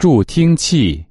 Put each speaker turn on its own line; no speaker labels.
助听器。